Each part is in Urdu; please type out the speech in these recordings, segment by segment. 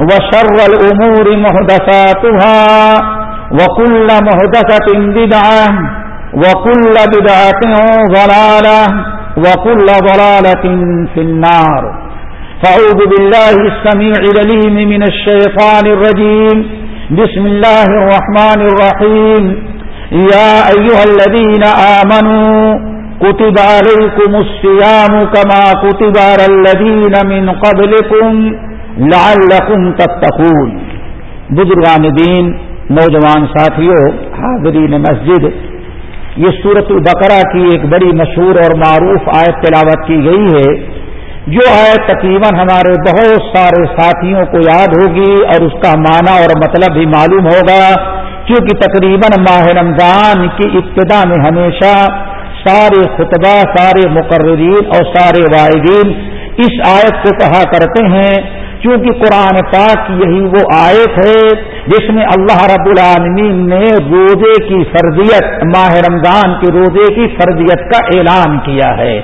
وشر الأمور مهدساتها وكل مهدسة بدعة وكل بدعة ضلالة وكل ضلالة في النار. فأعوذ بالله السميع لليم من الشيطان الرجيم. بسم الله الرحمن الرحيم. يا أيها الذين آمنوا كتب عليكم الصيام كما كتب على الذين من قبلكم. لعلكم تتقون۔ بزرگان دین، نوجوان ساتھیوں، حاضرین مسجد، یہ سورت البقرہ کی ایک بڑی مشہور اور معروف آیت تلاوت کی گئی ہے، جو آیت تقریباً ہمارے بہت سارے ساتھیوں کو یاد ہوگی اور اس کا معنی اور مطلب بھی معلوم ہوگا، کیونکہ تقریباً ماہ رمضان کی ابتدا میں ہمیشہ سارے خطبہ، سارے مقررین اور سارے واحدین اس آیت کو کہا کرتے ہیں کیونکہ قرآن پاک یہی وہ آیت ہے جس میں اللہ رب العالمین نے روزے کی فرضیت، ماہ رمضان کے روزے کی فرضیت کا اعلان کیا ہے۔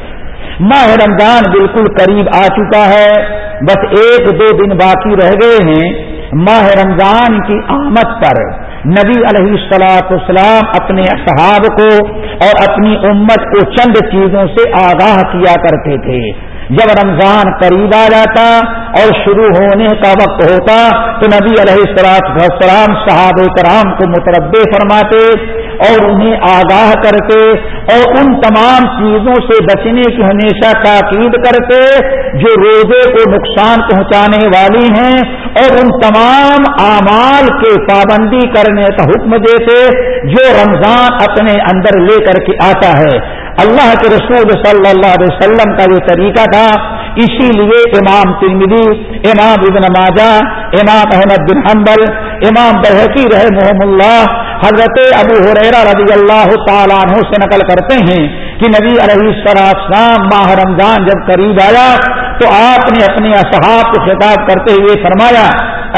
ماہ رمضان بالکل قریب آ چکا ہے، بس ایک دو دن باقی رہ گئے ہیں۔ ماہ رمضان کی آمد پر نبی علیہ السلاط اسلام اپنے اصحاب کو اور اپنی امت کو چند چیزوں سے آگاہ کیا کرتے تھے۔ جب رمضان قریب آ جاتا اور شروع ہونے کا وقت ہوتا تو نبی علیہ السلام صحاب کرام کو متربے فرماتے اور انہیں آگاہ کرتے اور ان تمام چیزوں سے بچنے کی ہمیشہ تاکید کرتے جو روزے کو نقصان پہنچانے والی ہیں اور ان تمام اعمال کے پابندی کرنے کا حکم دیتے جو رمضان اپنے اندر لے کر کے آتا ہے۔ اللہ کے رسول صلی اللہ علیہ وسلم کا یہ طریقہ تھا۔ اسی لیے امام ترمدی امام ابن ماجہ، امام احمد بن حنبل، امام بحقی رہ محمد اللہ، حضرت ابو حریرہ رضی اللہ تعالیٰ عنہ سے نقل کرتے ہیں کہ نبی علیہ السلام ماہ رمضان جب قریب آیا تو آپ نے اپنے اصحاب کو خطاب کرتے ہوئے فرمایا،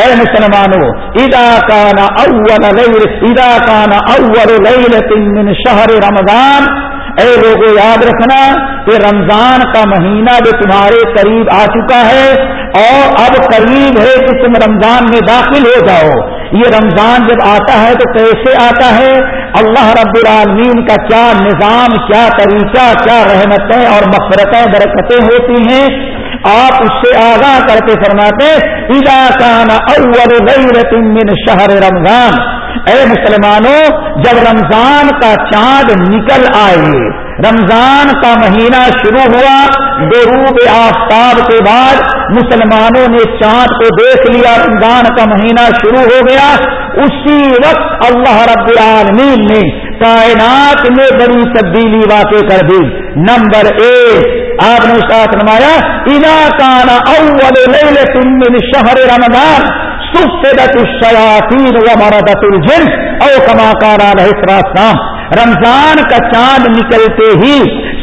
اے مسلمانوں ادا کانا اول ادا کانا اول من شہر رمضان اے لوگوں یاد رکھنا کہ رمضان کا مہینہ جو تمہارے قریب آ چکا ہے، اور اب قریب ہے کہ تم رمضان میں داخل ہو جاؤ۔ یہ رمضان جب آتا ہے تو کیسے آتا ہے؟ اللہ رب العالمین کا کیا نظام، کیا طریقہ، کیا رحمتیں اور مفرتیں برکتیں ہوتی ہیں؟ آپ اس سے آگاہ کرتے فرماتے ادا کانا اول من شہر رمضان اے مسلمانوں، جب رمضان کا چاند نکل آئے، رمضان کا مہینہ شروع ہوا، غروب آفتاب کے بعد مسلمانوں نے چاند کو دیکھ لیا، رمضان کا مہینہ شروع ہو گیا، اسی وقت اللہ رب العالمین نے کائنات میں بڑی تبدیلی واقع کر دی۔ نمبر ایک، آپ نے ساتھ نمایا ادا کانا اول من شہر رمضان الشیاطین و مردت الجن، او کما کارا السلام رمضان کا چاند نکلتے ہی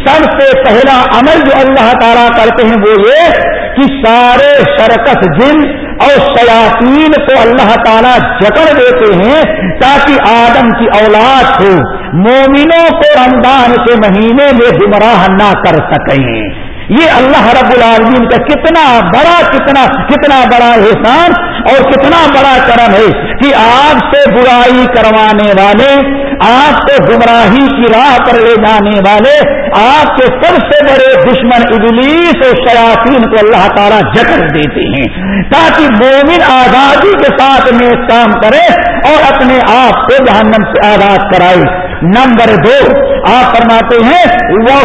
سب سے پہلا عمل جو اللہ تعالیٰ کرتے ہیں وہ یہ کہ سارے سرکس جن اور شیاطین کو اللہ تعالیٰ جکڑ دیتے ہیں تاکہ آدم کی اولاد کو مومنوں کو رمضان کے مہینے میں گمراہ نہ کر سکیں۔ یہ اللہ رب العالمین کا کتنا بڑا، کتنا کتنا بڑا احسان اور کتنا بڑا کرم ہے کہ آپ سے برائی کروانے والے آپ کو گمراہی کی راہ پر لے جانے والے آپ کے سب سے بڑے دشمن ابلیس اور شیاطین کو اللہ تعالیٰ جکڑ دیتے ہیں تاکہ مومن آزادی کے ساتھ میں کام کرے اور اپنے آپ کو جہنم سے آزاد کرائے۔ نمبر دو آپ فرماتے ہیں وہ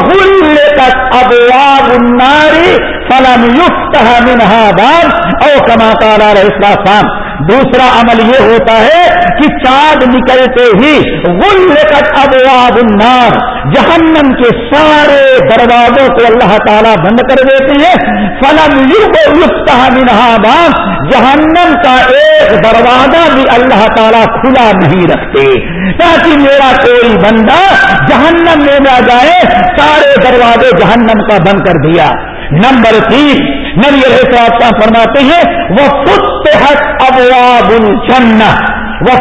تک ابواب الناری فلم یوفت منہا باب، او کما تارا رہا دوسرا عمل یہ ہوتا ہے کہ چاند نکلتے ہی غل ابواب النار، جہنم کے سارے دروازوں کو اللہ تعالیٰ بند کر دیتے ہیں۔ فلم یوگ یوفت جہنم کا ایک دروازہ بھی اللہ تعالیٰ کھلا نہیں رکھتے۔ تاکہ میرا کوئی بندہ جہنم میں نہ جائے، سارے دروازے جہنم کا بند کر دیا۔ نمبر تین، نبی علیہ فرماتے ہیں وہ خود فتحت ابواب الجنہ وہ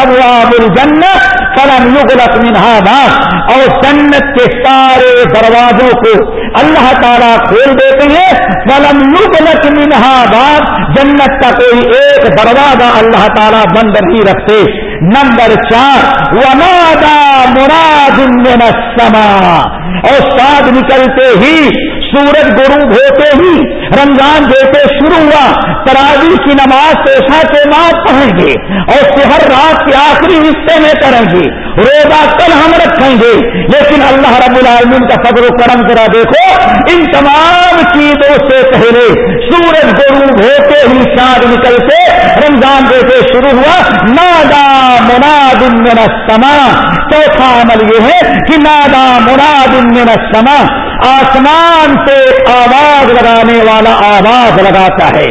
ابواب الجنہ فلم یغلق منہا باس اور جنت کے سارے دروازوں کو اللہ تعالیٰ کھول دیتے ہیں. فلم یغلق منہا باس جنت کا کوئی ایک دروازہ اللہ تعالیٰ بند نہیں رکھتے نمبر چار ومادا مراد من السماء اور ساتھ نکلتے ہی سورج غروب ہوتے ہی رمضان جیسے شروع ہوا تراوی کی نماز پیشہ کے بعد پڑھیں گے اور ہر رات کے آخری حصے میں کریں گے۔ روزہ کل ہم رکھیں گے۔ لیکن اللہ رب العالمین کا فضل و کرم ذرا دیکھو، ان تمام چیزوں سے پہلے سورج غروب ہوتے ہی چاند نکلتے، رمضان جیسے شروع ہوا، نادا مناد من السما چوتھا عمل یہ ہے کہ نادا مناد من السما آسمان سے آواز لگانے والا آواز لگاتا ہے۔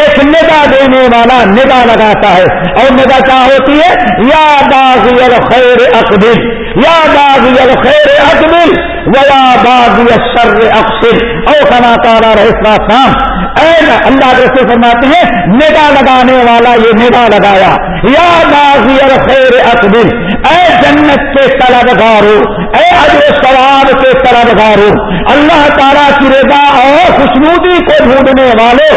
ایک ندا دینے والا ندا لگاتا ہے۔ اور ندا کیا ہوتی ہے؟ یا باغی الخیر اقبل، یا باغی الخیر اقبل ویا باغی الشر اقصر او کنا تارا رہا شام اے اللہ رسول فرماتے ہیں، ندا لگانے والا یہ ندا لگایا۔ یا باغی الخیر اقبل اے جنت کے طلب گارو اے اجر ثواب کے طلب گارو اللہ تعالیٰ کی رضا اور خوشنودی کو ڈھونڈنے والے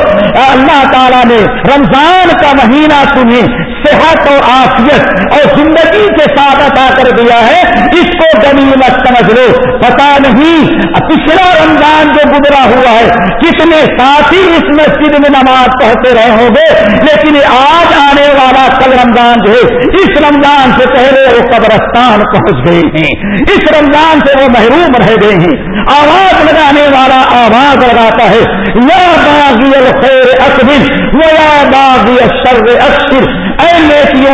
اللہ تعالیٰ نے رمضان کا مہینہ تمہیں صحت اور آفیت اور زندگی کے ساتھ عطا کر دیا ہے۔ اس کو غنیمت سمجھ لو۔ پتا نہیں پچھلا رمضان جو گزرا ہوا ہے، کتنے ساتھی اس مسجد میں نماز پڑھتے رہے ہوں گے، لیکن آج آنے والا کل رمضان جو ہے، اس رمضان سے پہلے وہ قبرستان پہنچ گئے ہیں۔ اس رمضان سے وہ محروم رہ گئے ہیں۔ آواز لگانے والا آواز لگاتا ہے، یا باغی الخیر اکبر، یا باغی الشر اکبر۔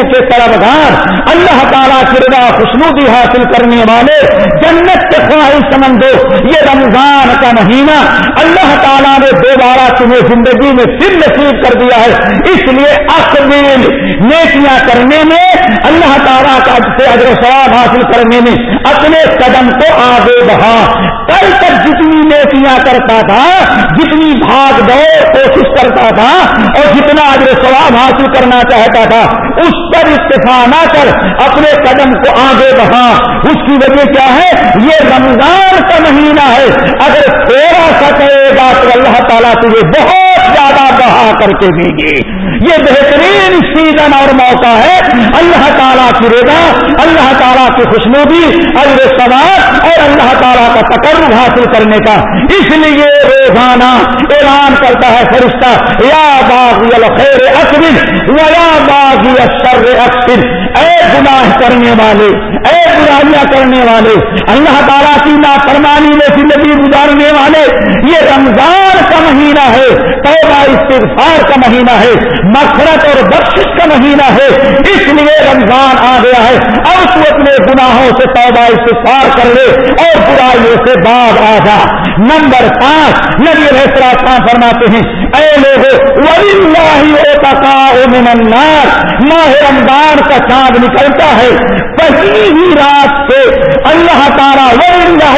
کے طرفدار اللہ تعالیٰ کی رضا خوشنودی حاصل کرنے والے جنت کے خواہش سمندو یہ رمضان کا مہینہ اللہ تعالیٰ نے دوبارہ تمہیں زندگی میں پھر نصیب کر دیا ہے۔ اس لیے اقبیل نیکیاں کرنے میں، اللہ تعالیٰ کا سے اجر ثواب حاصل کرنے میں اپنے قدم کو آگے بڑھا۔ کل تک جتنی نیکیاں کرتا تھا، جتنی بھاگ دوڑ کوشش کرتا تھا اور جتنا اجر ثواب حاصل کرنا چاہتا تھا اس پر استفا نہ کر، اپنے قدم کو آگے بڑھا۔ اس کی وجہ کیا ہے؟ یہ رمضان کا مہینہ ہے۔ اگر تھوڑا سا کرے گا تو اللہ تعالیٰ تجھے بہت زیادہ بڑھا کر کے دیں گے یہ بہترین سیزن اور موقع ہے۔ اللہ تعالیٰ کی رضا، اللہ تعالیٰ کی خوشنودی اللہ سوال اور اللہ تعالیٰ کا تقرر حاصل کرنے کا۔ اس لیے روزانہ اعلان کرتا ہے فرشتہ، یا باغی الخیر اکبر و یا باغی الشر اکبر۔ اے گناہ کرنے والے، اے برائیاں کرنے والے، اللہ تعالیٰ کی نافرمانی میں زندگی گزارنے والے، یہ رمضان کا مہینہ ہے، توبہ استغفار کا مہینہ ہے۔ مفرت اور بخش کا مہینہ ہے، اس لیے رمضان آ گیا ہے۔ اور تو اپنے گناہوں سے توبہ استفار کر لے اور برائیوں سے بعد آ جا۔ نمبر پانچ، نبی رہسرا خان فرماتے ہیں، اے لوگ من النار ماہ رمضان کا چاند نکلتا ہے۔ پہلی ہی رات سے اللہ تعالیٰ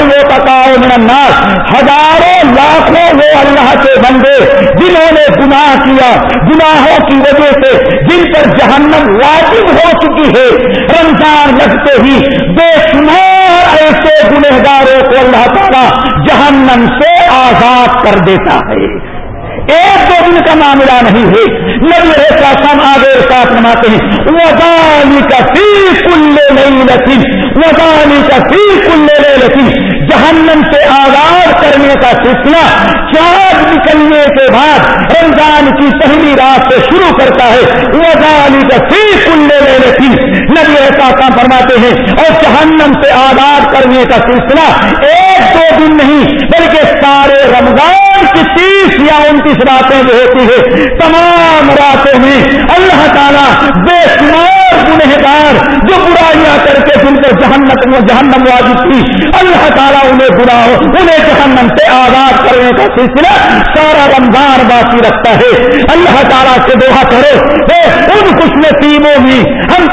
وہ تقاؤ من النار ہزاروں لاکھوں وہ اللہ کے بندے، جنہوں نے گناہ کیا، گناہوں کی وجہ سے جن پر جہنم واجب ہو چکی ہے، رمضان لگتے ہی بے شمار ایسے گنہگاروں کو اللہ تعالیٰ جہنم سے آزاد کر دیتا ہے۔ ایک دو کا معاملہ نہیں ہے۔ نبی ایسا سم آگے ساتھ نماتے ہیں۔ وزانی کا فی کل نہیں لتی وزانی کا فی کل لتی جہنم سے آزاد کرنے کا سلسلہ چاند نکلنے کے بعد رمضان کی پہلی رات سے شروع کرتا ہے۔ وزانی کا فی کل لتی نبی ایسا کام فرماتے ہیں، اور جہنم سے آزاد کرنے کا سلسلہ ایک دو دن نہیں، بلکہ سارے رمضان کی تیس یا انتیس راتیں جو ہوتی ہے تمام راتوں میں اللہ تعالیٰ بے شمار گنہگار جو برائیاں کر کے جن کو جہنت جہنم واجب تھی، اللہ تعالیٰ انہیں برا انہیں جہنم سے آزاد کرنے کا سلسلہ سارا رمضان باقی رکھتا ہے۔ اللہ تعالیٰ سے دعا کرو ان خوش نصیبوں میں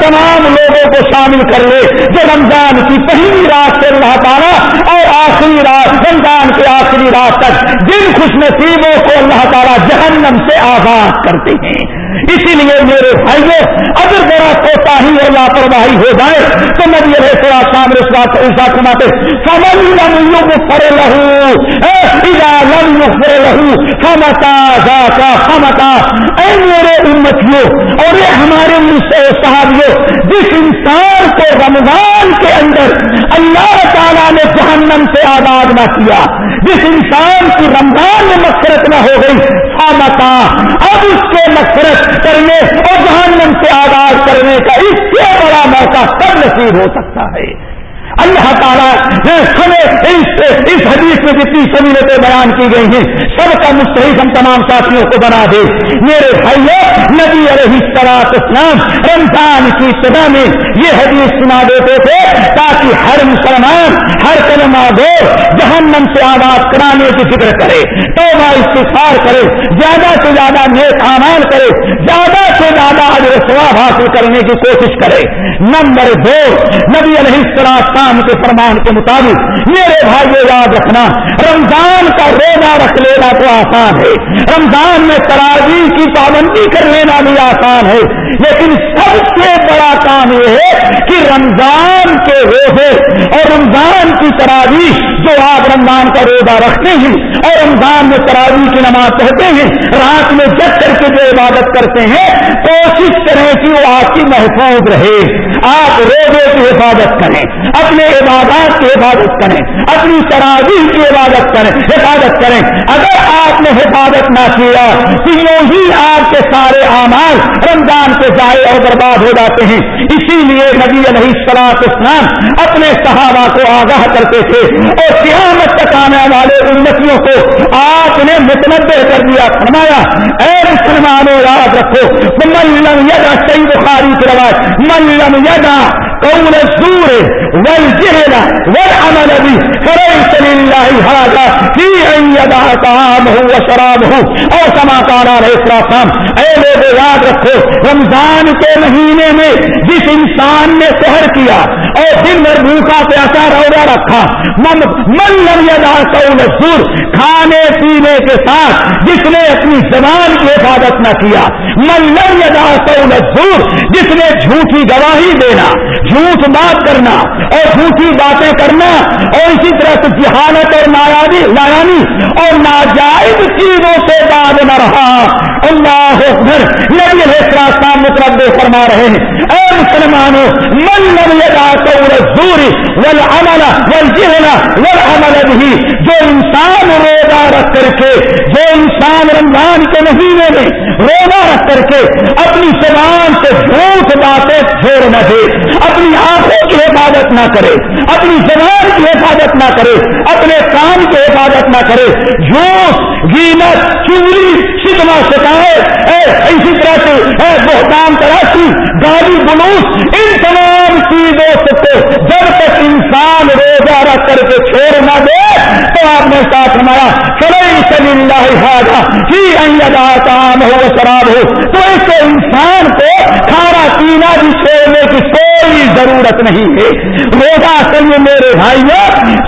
تمام لوگوں کو شامل کر لے۔ جو رمضان کی پہلی رات سے اللہ تعالیٰ اور آخری رات، رمضان کے آخری رات تک جن خوش نصیبوں کو اللہ تعالیٰ جہنم سے آزاد کرتے ہیں۔ اسی لیے میرے بھائیوں اگر ذرا کوتا ہی اور لاپرواہی ہو جائے، تو نبی علیہ السلام شام رسوات ایسا سماتے سمن لم یغفر له اذا لم یغفر له فمتا اے میرے امتیوں اور یہ ہمارے صحابیوں جس انسان کو رمضان کے اندر اللہ تعالیٰ نے جہنم سے آزاد نہ کیا، جس انسان کی رمضان میں مقصرت نہ ہو گئی فامتا اب اس کے کرنے اور جہنم سے آغاز کرنے کا اس سے بڑا موقع کب نصیب ہو سکتا ہے۔ اللہ تعالیٰ ہمیں اس حدیث میں جتنی سہولتیں بیان کی گئی ہیں، سب کا مستحق ہم تمام ساتھیوں کو بنا دے۔ میرے بھائیوں نبی علیہ السلاط اسلام رمضان کی ابتدا میں یہ حدیث سنا دیتے تھے تاکہ ہر مسلمان ہر کلمہ گو جہنم سے آباد کرانے کی فکر کرے تو استفار کرے، زیادہ سے زیادہ نیک اعمال کرے، زیادہ سے زیادہ سواب حاصل کرنے کی کوشش کرے۔ نمبر دو، نبی علیہ السلام کے فرمان کے مطابق، میرے بھائی یاد رکھنا، رمضان کا روزہ رکھ لینا تو آسان ہے۔ رمضان میں تراجی کی پابندی کر لینا بھی آسان ہے۔ لیکن سب سے بڑا کام یہ ہے کہ رمضان کے روزے اور رمضان کی تراوی جو آپ رمضان کا روزہ رکھتے ہیں اور رمضان میں تراوی کی نماز پڑھتے ہیں، رات میں جگ کر کے جو عبادت کرتے ہیں، کوشش کریں کہ وہ آپ کی محفوظ رہے۔ آپ روزے کی حفاظت کریں، اپنے عبادات کی حفاظت کریں، اپنی تراویح کی عبادت کریں، حفاظت کریں۔ اگر آپ نے حفاظت نہ کیا، تو یوں ہی آپ کے سارے اعمال رمضان کے ضائع اور برباد ہو جاتے ہیں۔ اسی لیے نبی علیہ السلاط اسلام اپنے صحابہ کو آگاہ کرتے تھے۔ اور قیامت تک آنے والے انتوں کو آپ نے متنوع کر دیا۔ فرمایا، اے مسلمانوں، یاد رکھو ملم یدا صحیح بخاری کی روایت ملم یدا قول الزور والجهل والعمل به. فليس لله هذا في ان يدع طعامه وشرابه. او كما قال عليه السلام اے لوگ یاد رکھو، رمضان کے مہینے میں جس انسان نے سحر کیا اور دن بھر بھوکا پیاسا روڑا رکھا، من من لم یدا قول الزور، کھانے پینے کے ساتھ جس نے اپنی زبان کی حفاظت نہ کیا، من لم یدا قول الزور، جس نے جھوٹی گواہی دینا جھوٹ بات کرنا اور جھوٹی باتیں کرنا اور اسی طرح سے جہالت اور نایابی نایانی اور ناجائز چیزوں سے باز نہ رہا۔ اللہ اکبر نبی راستہ مترد فرما رہے ہیں۔ اے مسلمانوں، من لم یدا قول الزور والعمل والجهل والعمل به، جو انسان روزہ رکھ کر کے، جو انسان رمضان کے مہینے میں روزہ رکھ کر کے اپنی زبان سے جھوٹ باتیں چھوڑ نہ دے، اپنی آنکھوں کی حفاظت نہ کرے، اپنی زبان کی حفاظت نہ کرے، اپنے کام کی حفاظت نہ کرے۔ جھوٹ گینت چوری شکنا شکایت اسی طرح سے بہتان تراشی گالی بلوس ان تمام چیزوں سے جب تک انسان روزہ رکھ کر کے چھوڑ نہ دے، تو آپ نے ساتھ ہمارا سلئی سلی اللہ ہی کام ہو شراب ہو تو ایسے انسان کو کھانا پینا بھی چھوڑنے کی کوئی ضرورت نہیں ہے۔ روزہ اصل میں میرے بھائیوں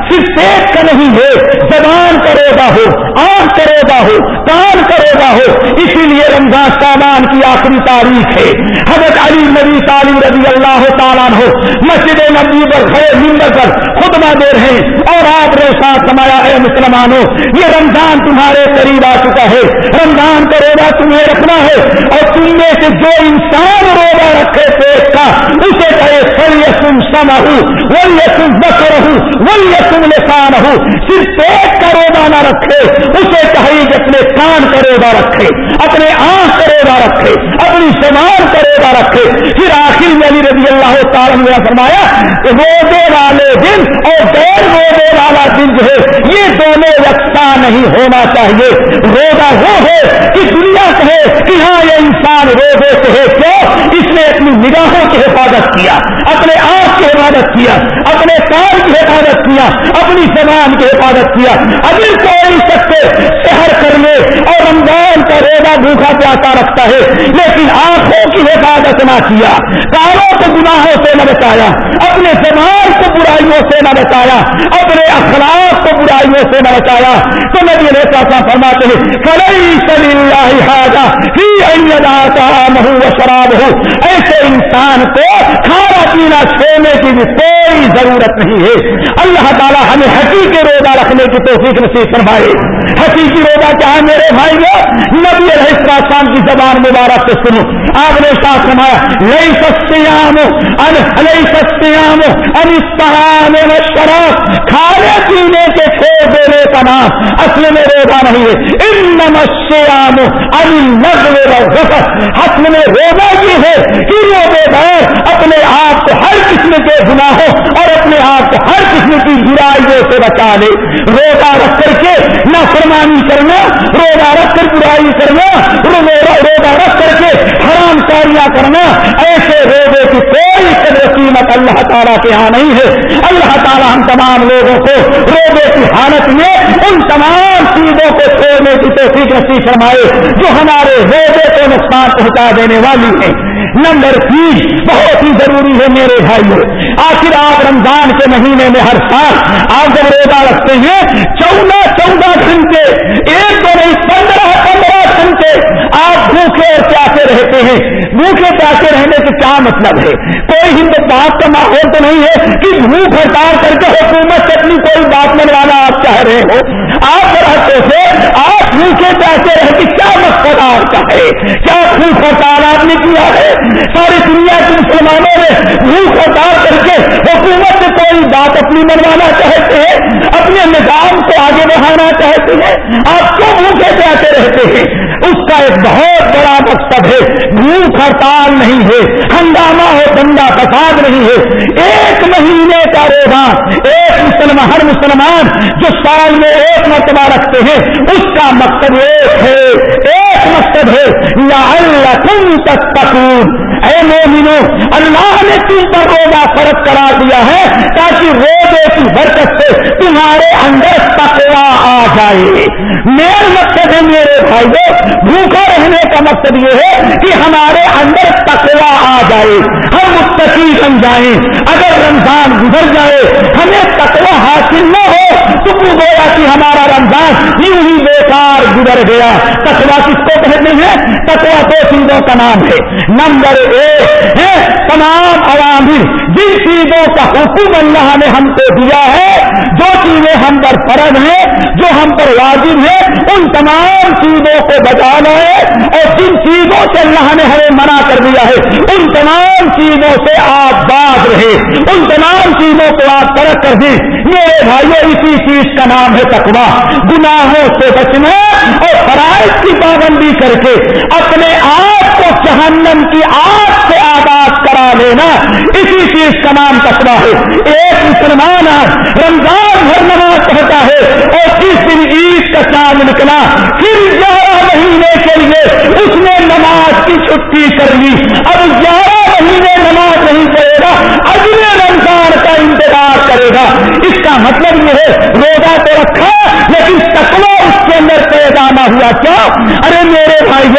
صرف پیٹ کا نہیں ہے، زبان کا روزہ ہو، آنکھ کا روزہ ہو کان کا روزہ ہو۔ اسی لیے رمضان سامان کی آخری تاریخ ہے۔ حضرت علی نبی تعلیم رضی اللہ تعالیٰ ہو مسجد نبی پر ممبر پر خطبہ دے رہے ہیں۔ اور آپ نے ساتھ سمایا ہے مسلمانوں، یہ رمضان تمہارے قریب آ چکا ہے۔ رمضان کا روزہ تمہیں رکھنا ہے۔ اور تم میں سے جو انسان روزہ رکھے پیٹ کا، اسے کہے سر یسم سما ہوں وہ یسم بکر ہوں وہ یسم لسان ہوں صرف پیٹ کا روزہ نہ رکھے، اسے کہی کہ اپنے کان کا روزہ رکھے، اپنے آنکھ کا روزہ رکھے، اپنی سمان کا روزہ رکھے۔ پھر آخر میں علی رضی اللہ تعالیٰ نے فرمایا کہ روزے والے دن اور غیر روزے والا ہے۔ یہ دونوں یکساں نہیں ہونا چاہیے۔ روزہ وہ ہے کہ دنیا کہے کہ ہاں یہ انسان روزے سے ہے کیوں؟ اس نے اپنی نگاہوں کی حفاظت کیا، اپنے آپ کی حفاظت کیا، اپنے کار کی حفاظت کیا، اپنی زبان کی حفاظت کیا۔ اگر کوئی شخص شہر کر لے اور رمضان کا روزہ بھوکھا پیاسا رکھتا ہے، لیکن آنکھوں کی حفاظت نہ کیا کاروں کو گناہوں سے نہ بچایا، اپنے زبان کو برائیوں سے نہ بچایا، اپنے اخلاق آپ کو برائیوں سے نہ بچایا تو نبی یہ رہتا فرماتے ہیں کلئی صلی اللہ ہوں شراب ہو ایسے انسان کو کھانا پینا چھوڑنے کی بھی کوئی ضرورت نہیں ہے۔ اللہ تعالیٰ ہمیں حقیقی روزہ رکھنے کی توفیق نصیب فرمائے۔ حقیقی روزہ کیا ہے میرے بھائی نبی علیہ السلام کی زبان مبارک سے سنو۔ آپ نے ساتھ فرمایا لئی سستیام لئی سستیام انستان شراب کھانے پینے کے چھوڑ دینے کا نام اصل میں روزہ نہیں ہے۔ ان نمسیام ان میں روزہ یہ ہے کہ روزے دار اپنے آپ کو ہر قسم کے گناہوں اور اپنے آپ کو ہر قسم کی برائیوں سے بچا لے۔ روزہ رکھ کر کے نہ فرمانی کرنا، روزہ رکھ کر برائی کرنا، روزہ رکھ کر کے حرام کاریاں کرنا، ایسے روزے کی کوئی قدر اللہ تعالیٰ کے یہاں نہیں ہے۔ اللہ تعالیٰ ہم تمام لوگوں کو روزے کی حالت میں ان تمام چیزوں کو چھوڑنے کی توفیق نصیب فرمائے، جو ہمارے روزے کو نقصان پہنچا دینے والی ہیں۔ نمبر تین، بہت ہی ضروری ہے میرے بھائی آخر آپ رمضان کے مہینے میں ہر سال آپ جب روزہ رکھتے ہیں، چودہ چودہ گھنٹے ایک دو نہیں پندرہ پندرہ گھنٹے آپ بھوکے اور پیاسے رہتے ہیں بھوکے پیاسے رہنے سے کیا مطلب ہے؟ کوئی ہندوستان کا ماحول تو نہیں ہے کہ بھوک ہڑتال کر کے حکومت سے اپنی کوئی بات منوانا آپ چاہ رہے ہو۔ آپ رہتے سے آپ بھوکے پیاسے رہ کے کیا مقصد آپ کا ہے؟ کیا بھوک ہڑتال آپ نے کیا ہے؟ ساری دنیا کے مسلمانوں نے بھوک ہڑتال کر کے حکومت سے کوئی بات اپنی منوانا چاہتے ہیں؟ اپنے نظام کو آگے بڑھانا چاہتے ہیں؟ آپ کیوں بھوکے پیاسے رہتے ہیں؟ اس کا ایک بہت بڑا مقصد ہے، بھوک ہڑتال نہیں ہے، ہنگامہ ہو دنگا فساد نہیں ہے۔ ایک مہینے کا روزہ، ایک مسلمان، ہر مسلمان جو سال میں ایک مرتبہ رکھتے ہیں، اس کا مقصد ایک ہے، ایک مقصد ہے یا اللہ تم تک پکون اے مومنو اللہ نے تم پر روزہ فرق کرا دیا ہے تاکہ روزے کی برکت سے تمہارے اندر تکوا آ جائے۔ میرا مقصد ہے میرے بھائی بھوکا رہنے کا مقصد یہ ہے کہ ہمارے اندر تکوا آ جائے۔ ہم مستقی بن جائیں۔ اگر رمضان گزر جائے، ہمیں تکوا حاصل نہ ہو تو گویا کہ ہمارا رمضان یوں ہی بیکار گزر گیا۔ تکوا کس کو کہتے ہیں؟ تکوا دو چیزوں کا نام ہے۔ نمبر ایک ہے تمام عوامل۔ جن چیزوں کا حکم اللہ نے ہم کو دیا ہے جو چیزیں ہم پر فرض ہیں، جو ہم پر واجب ہیں، ان تمام چیزوں کو بچانا ہے اور جن چیزوں سے اللہ نے ہمیں منع کر دیا ہے، ان تمام چیزوں سے آپ بات رہے، ان تمام چیزوں کو آپ ترک کر دیں۔ میرے بھائیوں اسی چیز کا نام ہے تقوا گناہوں سے بچنا اور فرائض کی پابندی کر کے اپنے آپ کو جہنم کی آگ سے لینا اسی چیز کا نام ہے۔ ایک مسلمان آج رمضان بھر نماز پڑھتا ہے اور کس دن عید کا چاند نکلا، پھر گیارہ مہینے کے لیے اس نے نماز کی چھٹی کر لی۔ اب گیارہ مہینے نماز نہیں پڑھے گا، اگلے رمضان کا انتظار کرے گا۔ اس کا مطلب یہ ہے، روزہ تو رکھا، لیکن تقوا پیغامہ ہوا کیا؟ ارے میرے بھائی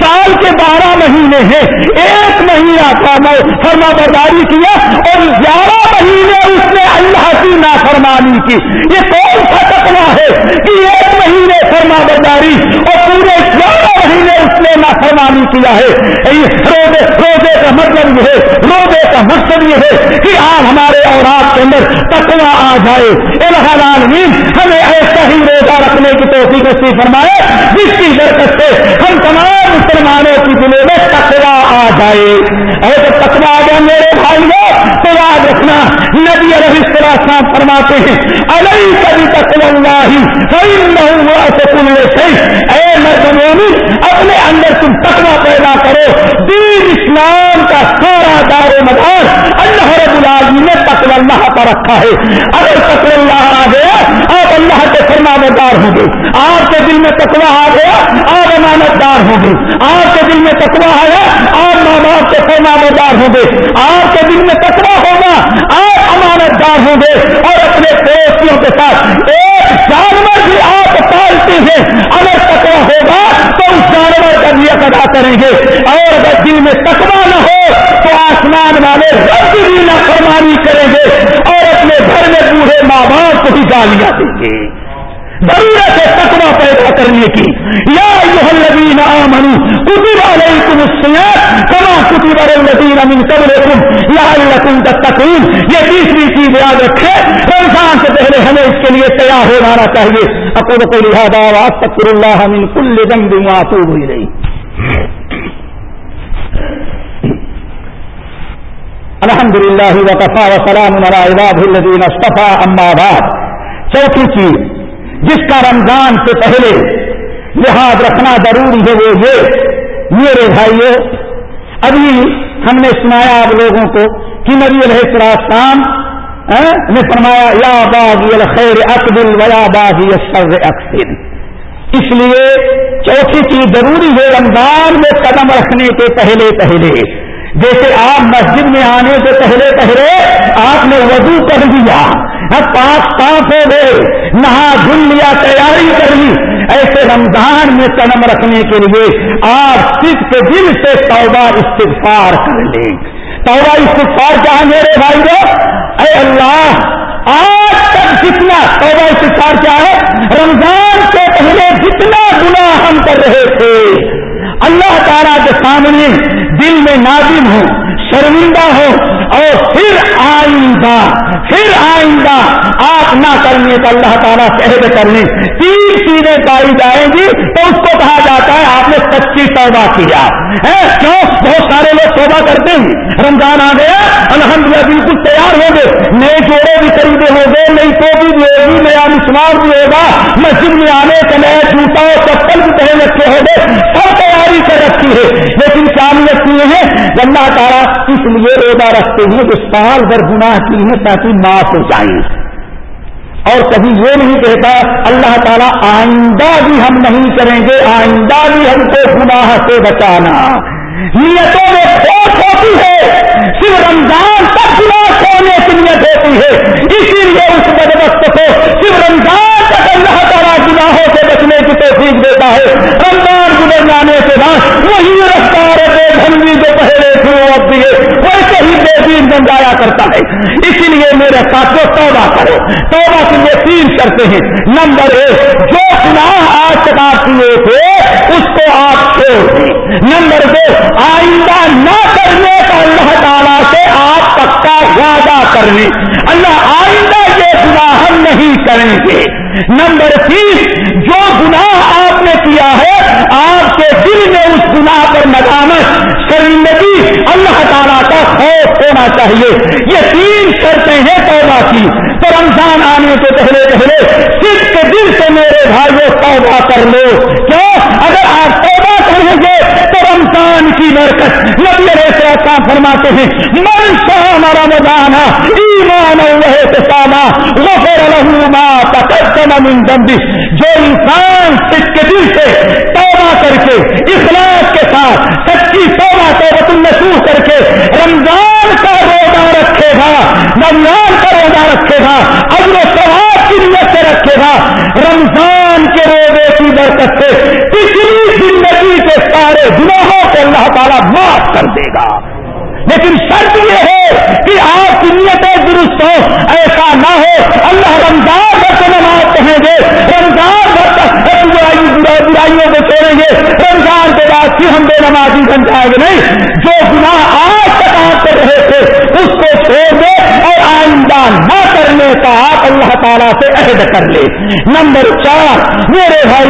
سال کے بارہ مہینے ہیں، ایک مہینہ کا میں فرما برداری کیا، اور گیارہ مہینے کی نافرمانی کی؟ یہ کون سا تکنا ہے کہ ایک مہینے فرما برداری اور پورے گیارہ مہینے اس نے نافرمانی کیا ہے؟ روزے روزے کا مطلب یہ ہے، روزے کا مقصد یہ ہے کہ آپ ہمارے اور آپ کے اندر تکوا آ جائے۔ العالمین ہمیں ایسا ہی روزہ رکھنے کی توفیق نصیب فرمائے جس کی برکت سے ہم تمام مسلمانوں کی دلوں میں تکوا آ جائے۔ ایسے تکوا آ گیا، میرے بھائی تو یاد رکھنا نبی علیہ السلام فرماتے ہیں الئی کبھی تکوا ہی سکون اے مرد اپنے اندر تم تکوا پیدا کرو۔ دین اسلام کا سارا دار مدار اللہ رب العالمین نے تقوی اللہ پر رکھا ہے۔ اگر تقوی اللہ آ گیا، آپ اللہ کے فرما دار ہوں گے۔ آپ کے دل میں تقوی آ گیا، آپ امانت دار ہوں گے۔ آپ کے دل میں تقوی آیا، آپ ماں باپ کے فرما دار ہوں گے۔ آپ کے دل میں تقوی ہوگا، آپ امانت ہوں گے اور اپنے پڑوسیوں کے ساتھ ایک جانور بھی آپ پالتے ہیں۔ اگر تکوا ہوگا تو اس جانور کا نیت ادا کریں گے۔ اور اگر دل میں تکوا نہ ہو تو آسمان والے رب بھی نہ فرمانی کریں گے اور اپنے گھر میں بوڑھے ماں باپ کو بھی گالیاں دیں گے۔ ضرورت ہے تکوا پیدا کرنے کی۔ یا الذین آمنوا، کتب علیکم الصیام کما کتب علی الذین من قبلکم لعلکم تتقون۔ یہ تیسری چیز یاد رکھے رمضان سے پہلے ہمیں اس کے لیے تیار ہو جانا چاہیے۔ اقول قولی هذا واستغفر الله من كل ذنب واتوب الیہ۔ الحمد للہ وقفا وسلام الدین اصطفیٰ اما بعد۔ چوتھی چیز جس کا رمضان سے پہلے لحاظ رکھنا ضروری ہے وہ یہ، میرے بھائیوں ابھی ہم نے سنایا آپ لوگوں کو کہ نبی علیہ السلام نے فرمایا، یا باغی الخیر اقبل ویا باغی سر اکثر۔ اس لیے چوتھی چیز ضروری ہے، رمضان میں قدم رکھنے کے پہلے پہلے۔ جیسے آپ مسجد میں آنے سے پہلے پہلے آپ نے وضو کر دیا اب پانچ ہو گئے، نہا دھل لیا، تیاری کر لی۔ ایسے رمضان میں قدم رکھنے کے لیے آپ صرف دل سے توبہ، استغفار کر لیں۔ توبہ، استغفار کیا میرے بھائی کو اے اللہ، آج تک جتنا توبہ، استغفار کیا ہے، رمضان سے پہلے جتنا گناہ ہم کر رہے تھے اللہ تعالیٰ کے سامنے دل میں نازم ہو شرمندہ ہو اور پھر آئندہ پھر آئندہ آپ نہ کرنے کا اللہ تعالیٰ عہد کر لیں۔ تین چیزیں پائی جائیں گی تو اس کو کہا جاتا ہے، آپ نے سچی توبہ کیا کیوں؟ بہت سارے لوگ توبہ کرتے ہیں۔ رمضان آ گیا الحمد للہ بالکل تیار ہو گئے۔ نئے جوڑے بھی خریدے ہو گئے نئی ٹوپی بھی ہوگی، نیا مسمار بھی ہوگا۔ مسجد میں آنے کا نیا جوتا چپل بھی پہن رکھے ہو گئے سب تیاری کر رکھی ہے لیکن کامیت یہ ہے اللہ تعالیٰ اس لیے روزہ رکھتے ہیں کہ سال بھر گناہ کی ہے تاکہ معاف ہو جائیں۔ اور کبھی یہ نہیں کہتا اللہ تعالیٰ آئندہ بھی ہم نہیں کریں گے، آئندہ بھی ہم کو گناہ سے بچانا۔ نیتوں میں کھوٹ ہوتی ہے، صرف رمضان تک گناہ کھونے کی نیت ہوتی ہے۔ اسی لیے اس بدبخت کو صرف رمضان تک اللہ تعالیٰ گناہوں سے بچنے کی توفیق دیتا ہے۔ رمضان گزر جانے کے بعد وہی رفتار بے دھنگی جو پہلے تھے وہ اب دیے ویسے ہی بے دین بن جایا کرتا ہے۔ اسی لیے میرے ساتھ توبہ کرو۔ توبہ کے لیے تین شرطیں ہیں۔ نمبر ایک، جو گناہ آج تک آپ کیے تھے، اس کو آپ چھوڑ دیں۔ نمبر دو، آئندہ نہ کرنے کا اللہ تعالیٰ سے آپ پکا وعدہ کر لیں۔ اللہ آئندہ یہ گناہ ہم نہیں کریں گے۔ نمبر تین جو گناہ آپ نے کیا ہے آپ کے دل میں اس گناہ پر ندامت شرمندگی اللہ تعالیٰ کا خوف ہونا چاہیے۔ یہ تین شرطیں ہیں توبہ کی۔ تو رمضان آنے سے پہلے پہلے صرف کے دل سے میرے بھائیوں توبہ کر لو۔ کیوں؟ اگر آپ توبہ کریں گے تو کی برکت۔ نبی علیہ السلام فرماتے ہیں، من شام رمضان، ایمان وہ ساما غفر له ما تقدم من ذنبه. جو انسان صرف دل سے توبہ کر کے، اخلاص کے ساتھ سچی توبہ توبت النسوح کر کے رمضان کا روزہ رکھے گا، رمضان کا روزہ رکھے گا اب وہ سواب کی نیت سے رکھے گا رمضان کے روزے کی برکت سے پچھلی زندگی کے سارے گناہوں کو اللہ تعالیٰ معاف کر دے گا۔ لیکن شرط یہ ہے کہ آپ کی نیتیں درست ہوں ایسا نہ ہو۔ اللہ رمضان بھر کو نماز کہیں گے، رمضان بھر برائیوں کو چھوڑیں گے۔ رمضان کے بعد پھر ہم بے نمازی بن جائیں گے۔ نہیں، جو گناہ آج تک آپ کر رہے تھے، اس کو چھوڑ دے اور نہ کرنے کا آپ اللہ تعالیٰ سے عہد کر لے نمبر چار، میرے بھائی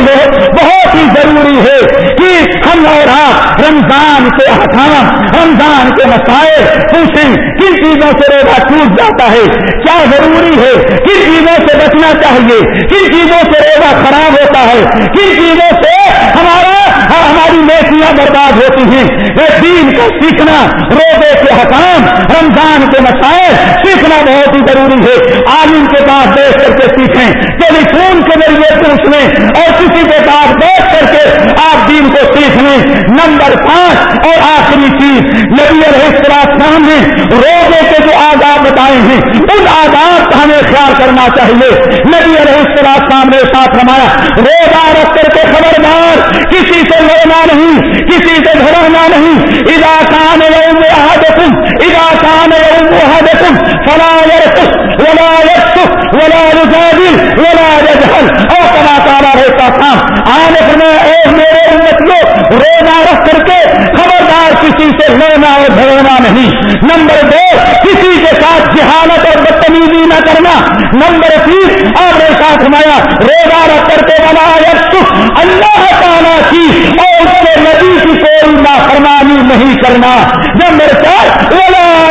بہت ہی ضروری ہے کہ ہم اور آپ رمضان کے احکام، رمضان کے مسائل پوچھیں، کن چیزوں سے روزہ ٹوٹ جاتا ہے؟ کیا ضروری ہے؟ کن چیزوں سے بچنا چاہیے؟ کن چیزوں سے روزہ خراب ہوتا ہے؟ کن چیزوں سے ہماری نیکیاں برباد ہوتی ہیں۔ دین کو سیکھنا، روزے کے حکام، رمضان کے مسائل سیکھنا بہت ہی ضروری ہے۔ عالم کے پاس دیکھ کر کے سیکھیں۔ ٹیلی فون کے ذریعے پوچھ لیں اور کسی کے پاس دیکھ کر کے آپ دین کو سیکھ لیں نمبر پانچ اور آخری چیز، نبی علیہ السلام نے روزے کے جو آداب بتائے ہیں، ان آداب کا ہمیں خیال کرنا چاہیے۔ نبی علیہ السلام نے ساتھ رمایا روزہ رکھ کر کے خبردار، کسی سے لڑنا نہیں کسی سے گھرنا نہیں ادا کان لوگ احدکم ادا کان لوگ احدکم، فلا يرقص ولا يفسق ولا يجادل ولا رجحل اور كما قال کسی سے لڑنا اور جھگڑنا نہیں۔ نمبر دو، کسی کے ساتھ جہالت اور بدتمیزی نہ کرنا۔ نمبر تین، آپ نے ساتھ ہمایا روزہ رکھ کر کے بنا اللہ تعالیٰ کی اور اس کے نبی کی کوئی نافرمانی نہیں کرنا۔ نمبر چار اولا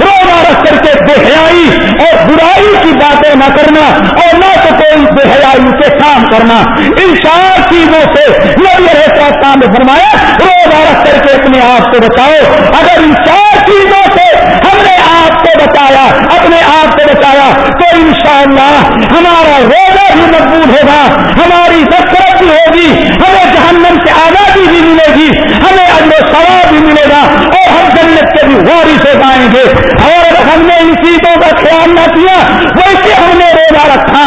روزہ رکھ کر کے بہیائی اور برائی کی باتیں نہ کرنا اور نہ تو کوئی بہیائی کے کام کرنا ان چار چیزوں سے نبی رہتا نے فرمایا، روزہ رکھ کر کے اپنے آپ کو بچاؤ اگر ان چار چیزوں سے ہم نے آپ کو بچایا اپنے آپ کو بچایا تو انشاءاللہ ہمارا روزہ بھی مقبول ہوگا، ہماری دفتر بھی ہوگی، ہمیں جہنم سے آزادی بھی ملے گی، ہمیں اندر ثواب بھی ملے گا، اور ہم جنت کے بھی وارث ہو جائیں گے۔ اور اگر ہم نے ان چیزوں کا خیال نہ کیا ویسے ہم نے روزہ رکھا۔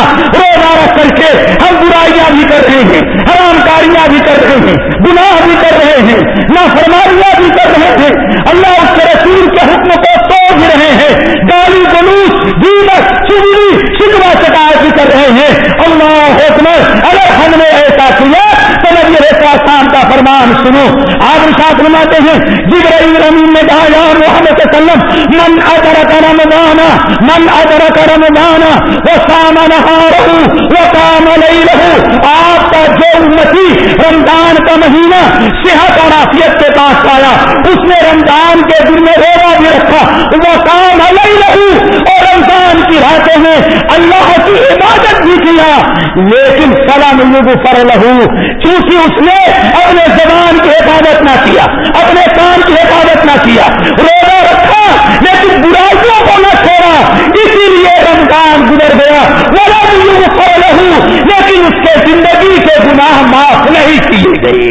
کر کے ہم برائیاں بھی کر رہے ہیں حرام کاریاں بھی کر رہے ہیں، گناہ بھی کر رہے ہیں، نافرمانیاں بھی کر رہے ہیں۔ اللہ اس کے رسول کے حکم کو توڑ رہے ہیں۔ گالی گلوس دیمک چگڑی شکوا شکایت بھی کر رہے ہیں۔ اللہ حکمر اگر ہم نے ایسا کیا کا فرمان سنو۔ آپ ساتھ بناتے ہیں۔ جبرائیل امین نے کہا، یا محمد وسلم من ادر کرم گانا من ادر کرم گانا وہ سامنا رہو وہ کام نہیں رہو آپ کا جو امتی رمضان کا مہینہ صحت اور آفیت کے پاس پایا اس نے رمضان کے دن میں روزہ بھی رکھا۔ وہ کام نہیں رہو اور رمضان کی راتوں میں اللہ کی عبادت کیا، لیکن سلام فر لہو کیونکہ اس نے اپنے زبان کی حفاظت نہ کیا، اپنے کام کی حفاظت نہ کیا، روزہ رکھا، لیکن برائیوں کو نہ چھوڑا، اسی لیے رمضان گزر گیا وہ فر لہو لیکن اس کے زندگی کے گناہ معاف نہیں کیے گئے۔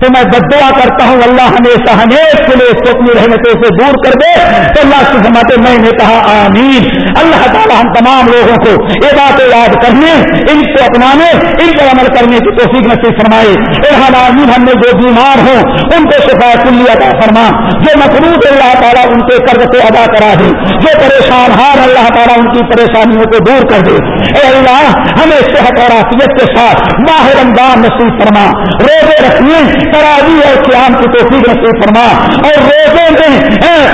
تو میں بد دعا کرتا ہوں، اللہ ہمیشہ ہمیش کے لیے اپنی رحمتوں سے دور کر دے۔ تو اللہ سے سماتے میں نے کہا، آمین۔ اللہ تعالیٰ ہم تمام لوگوں کو یہ باتیں یاد کرنے، ان کو اپنانے، ان کو عمل کرنے کی توفیق نصیب فرمائے۔ ارحان آمین ہم نے جو بیمار ہوں، ان کو شفا کلی ادا فرما۔ جو مقروض اللہ تعالیٰ ان کے قرض کو ادا کرا دے جو پریشان ہار اللہ تعالیٰ ان کی پریشانیوں کو دور کر دے۔ اے اللہ، ہمیں صحت اور آفیت کے ساتھ ماہ رمضان نصیب فرما۔ روزے رکھنے تراوی اور قیام کی توفیق نصیب فرما اور روزے میں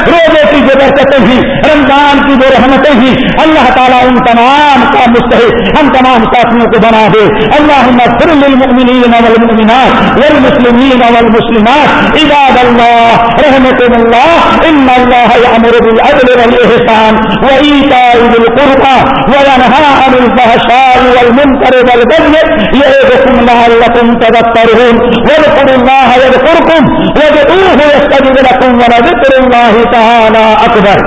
روزے کی جو برکتیں ہیں، رمضان کی جو رحمتیں ہیں، اللہ تعالیٰ ان تمام کا مستحق، ہم تمام ساتھیوں کو بنا دے۔ اللہ پھر للمؤمنین والمؤمنات والمسلمین والمسلمات۔ عباد اللہ رحمت اللہ، ان اللہ یامر بالعدل والاحسان وایتاء ذی القربى وینهى عن الفحشاء والمنکر والبغي یعظکم لعلکم تذکرون۔ واذکروا الله يذكركم وادعوه يستجب لكم ولذكر الله تعالى أكبر